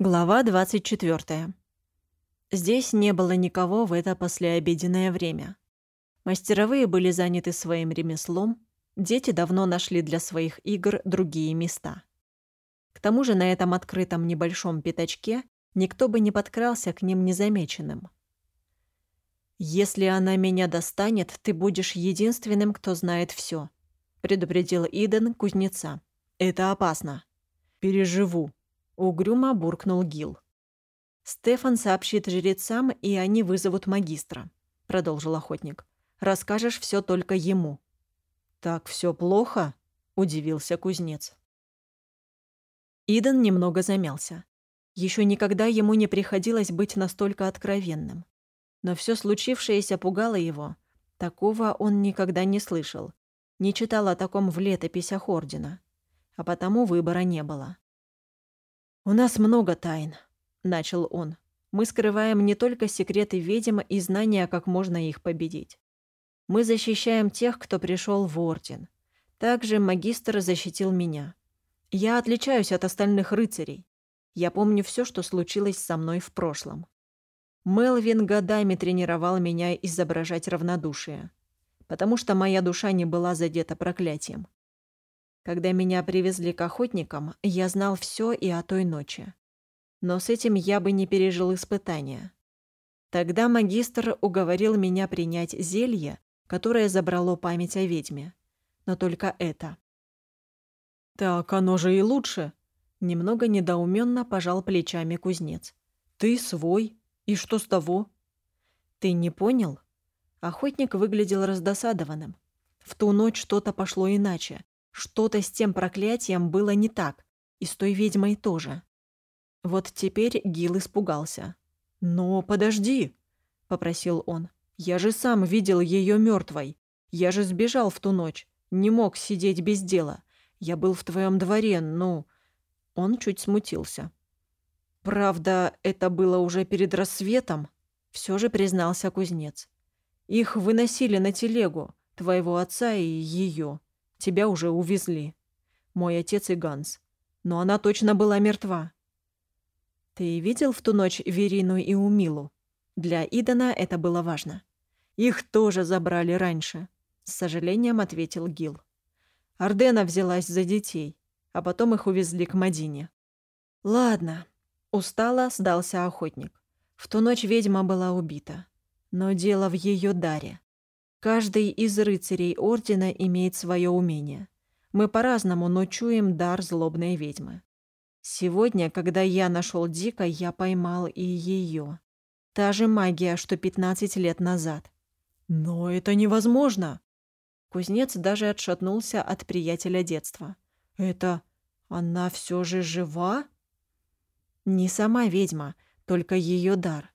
Глава 24. Здесь не было никого в это послеобеденное время. Мастеровые были заняты своим ремеслом, дети давно нашли для своих игр другие места. К тому же на этом открытом небольшом пятачке никто бы не подкрался к ним незамеченным. «Если она меня достанет, ты будешь единственным, кто знает все», предупредил Иден кузнеца. «Это опасно». «Переживу», Угрюмо буркнул Гил. «Стефан сообщит жрецам, и они вызовут магистра», — продолжил охотник. «Расскажешь все только ему». «Так все плохо?» — удивился кузнец. Иден немного замялся. Еще никогда ему не приходилось быть настолько откровенным. Но все случившееся пугало его. Такого он никогда не слышал. Не читал о таком в летописях Ордена. А потому выбора не было. «У нас много тайн», — начал он. «Мы скрываем не только секреты ведьм и знания, как можно их победить. Мы защищаем тех, кто пришел в Орден. Также магистр защитил меня. Я отличаюсь от остальных рыцарей. Я помню все, что случилось со мной в прошлом. Мелвин годами тренировал меня изображать равнодушие, потому что моя душа не была задета проклятием. Когда меня привезли к охотникам, я знал все и о той ночи. Но с этим я бы не пережил испытания. Тогда магистр уговорил меня принять зелье, которое забрало память о ведьме. Но только это. «Так оно же и лучше», — немного недоуменно пожал плечами кузнец. «Ты свой. И что с того?» «Ты не понял?» Охотник выглядел раздосадованным. В ту ночь что-то пошло иначе, что-то с тем проклятием было не так, и с той ведьмой тоже. Вот теперь Гил испугался. «Но подожди», — попросил он. «Я же сам видел ее мертвой. Я же сбежал в ту ночь. Не мог сидеть без дела. Я был в твоем дворе, ну...» Он чуть смутился. «Правда, это было уже перед рассветом», — все же признался кузнец. «Их выносили на телегу, твоего отца и ее. Тебя уже увезли. Мой отец и Ганс. Но она точно была мертва. Ты видел в ту ночь Верину и Умилу? Для Идана это было важно. Их тоже забрали раньше, с сожалением ответил Гил. Ардена взялась за детей, а потом их увезли к Мадине. Ладно, устало сдался охотник. В ту ночь ведьма была убита. Но дело в ее даре. Каждый из рыцарей Ордена имеет свое умение. Мы по-разному, но чуем дар злобной ведьмы. Сегодня, когда я нашел Дика, я поймал и ее. Та же магия, что 15 лет назад. Но это невозможно. Кузнец даже отшатнулся от приятеля детства. Это она все же жива? Не сама ведьма, только ее дар.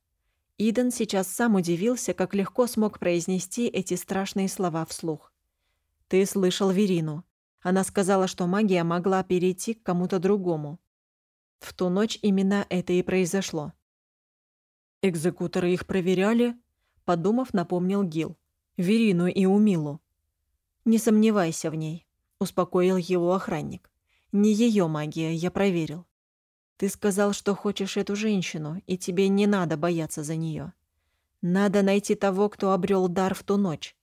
Иден сейчас сам удивился, как легко смог произнести эти страшные слова вслух. «Ты слышал Верину. Она сказала, что магия могла перейти к кому-то другому. В ту ночь именно это и произошло». «Экзекуторы их проверяли?» Подумав, напомнил Гил. «Верину и Умилу». «Не сомневайся в ней», — успокоил его охранник. «Не ее магия, я проверил. Ты сказал, что хочешь эту женщину, и тебе не надо бояться за нее. Надо найти того, кто обрел дар в ту ночь.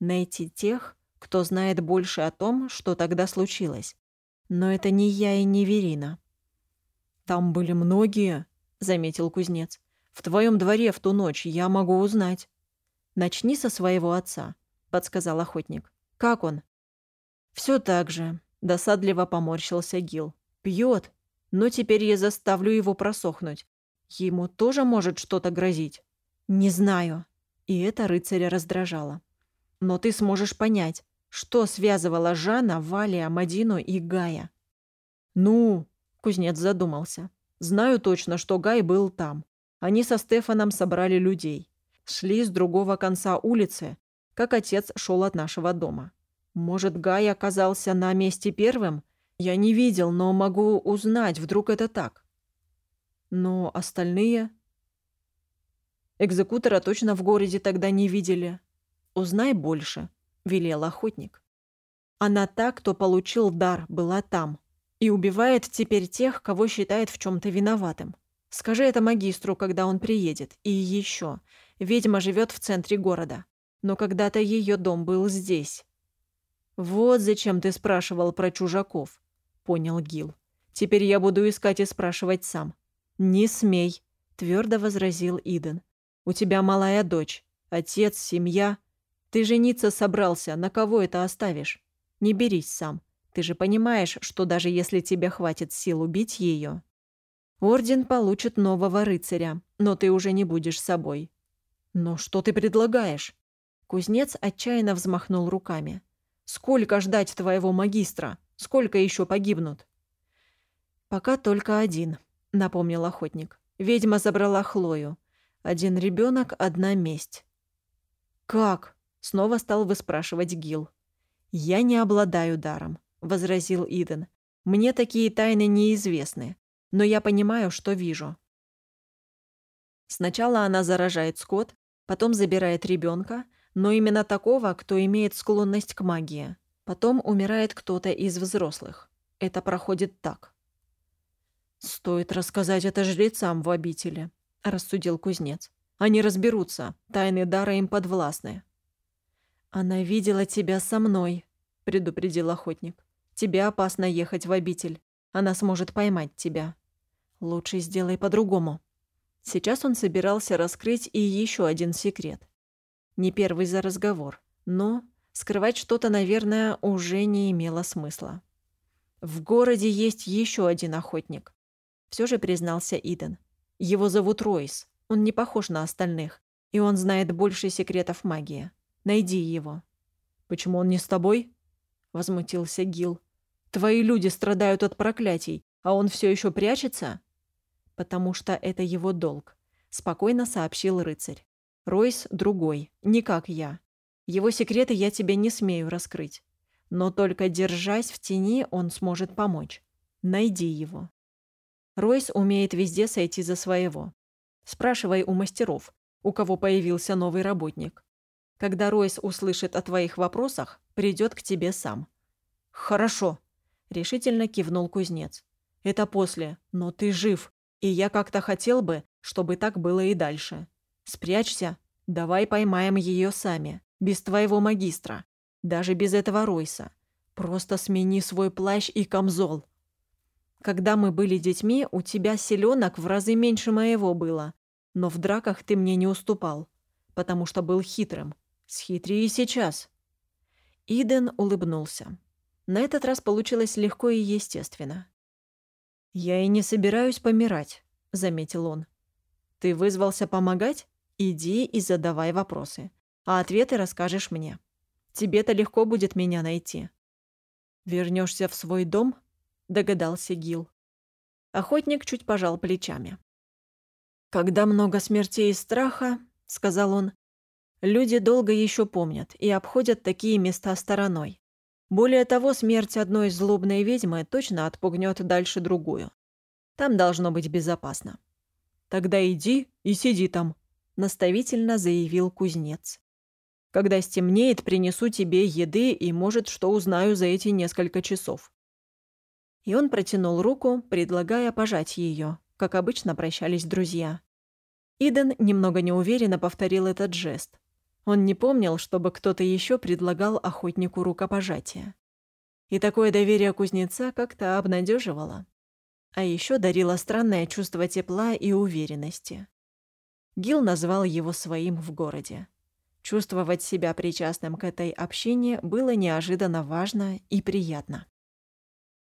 Найти тех, кто знает больше о том, что тогда случилось. Но это не я и не Верина. «Там были многие», — заметил кузнец. «В твоем дворе в ту ночь я могу узнать». «Начни со своего отца», — подсказал охотник. «Как он?» «Все так же», — досадливо поморщился Гил. «Пьет но теперь я заставлю его просохнуть. Ему тоже может что-то грозить. Не знаю. И это рыцаря раздражало. Но ты сможешь понять, что связывало Жана, Валия, Мадину и Гая. Ну, кузнец задумался. Знаю точно, что Гай был там. Они со Стефаном собрали людей. Шли с другого конца улицы, как отец шел от нашего дома. Может, Гай оказался на месте первым я не видел, но могу узнать, вдруг это так. Но остальные... Экзекутора точно в городе тогда не видели. Узнай больше, велел охотник. Она та, кто получил дар, была там. И убивает теперь тех, кого считает в чем-то виноватым. Скажи это магистру, когда он приедет. И еще. Ведьма живет в центре города. Но когда-то ее дом был здесь. Вот зачем ты спрашивал про чужаков, понял Гил. Теперь я буду искать и спрашивать сам. Не смей, твердо возразил Иден. У тебя малая дочь, отец, семья. Ты жениться собрался, на кого это оставишь? Не берись сам. Ты же понимаешь, что даже если тебе хватит сил убить ее, Орден получит нового рыцаря, но ты уже не будешь собой. Но что ты предлагаешь? Кузнец отчаянно взмахнул руками. Сколько ждать твоего магистра? Сколько еще погибнут? Пока только один, напомнил охотник. Ведьма забрала Хлою. Один ребенок, одна месть. Как? Снова стал выспрашивать Гил. Я не обладаю даром, возразил Иден. Мне такие тайны неизвестны но я понимаю, что вижу. Сначала она заражает скот, потом забирает ребенка, но именно такого, кто имеет склонность к магии. Потом умирает кто-то из взрослых. Это проходит так. «Стоит рассказать это жрецам в обители», — рассудил кузнец. «Они разберутся, тайны дара им подвластны». «Она видела тебя со мной», — предупредил охотник. «Тебе опасно ехать в обитель. Она сможет поймать тебя. Лучше сделай по-другому. Сейчас он собирался раскрыть и еще один секрет. Не первый за разговор, но скрывать что-то, наверное, уже не имело смысла. В городе есть еще один охотник. Все же признался Иден. Его зовут Ройс. Он не похож на остальных, и он знает больше секретов магии. Найди его. Почему он не с тобой? возмутился Гил. Твои люди страдают от проклятий, а он все еще прячется? Потому что это его долг, спокойно сообщил рыцарь. Ройс другой, не как я. Его секреты я тебе не смею раскрыть. Но только держась в тени, он сможет помочь. Найди его. Ройс умеет везде сойти за своего. Спрашивай у мастеров, у кого появился новый работник. Когда Ройс услышит о твоих вопросах, придет к тебе сам. Хорошо, — решительно кивнул кузнец. «Это после, но ты жив, и я как-то хотел бы, чтобы так было и дальше. Спрячься, давай поймаем ее сами, без твоего магистра, даже без этого Ройса. Просто смени свой плащ и камзол. Когда мы были детьми, у тебя селенок в разы меньше моего было, но в драках ты мне не уступал, потому что был хитрым. Схитри и сейчас». Иден улыбнулся. На этот раз получилось легко и естественно. «Я и не собираюсь помирать», — заметил он. «Ты вызвался помогать? Иди и задавай вопросы, а ответы расскажешь мне. Тебе-то легко будет меня найти». Вернешься в свой дом?» — догадался Гил. Охотник чуть пожал плечами. «Когда много смертей и страха, — сказал он, — люди долго еще помнят и обходят такие места стороной. Более того, смерть одной злобной ведьмы точно отпугнет дальше другую. Там должно быть безопасно. «Тогда иди и сиди там», — наставительно заявил кузнец. «Когда стемнеет, принесу тебе еды и, может, что узнаю за эти несколько часов». И он протянул руку, предлагая пожать ее, как обычно прощались друзья. Иден немного неуверенно повторил этот жест, он не помнил, чтобы кто-то еще предлагал охотнику рукопожатие. И такое доверие кузнеца как-то обнадеживало. А еще дарило странное чувство тепла и уверенности. Гил назвал его своим в городе. Чувствовать себя причастным к этой общине было неожиданно важно и приятно.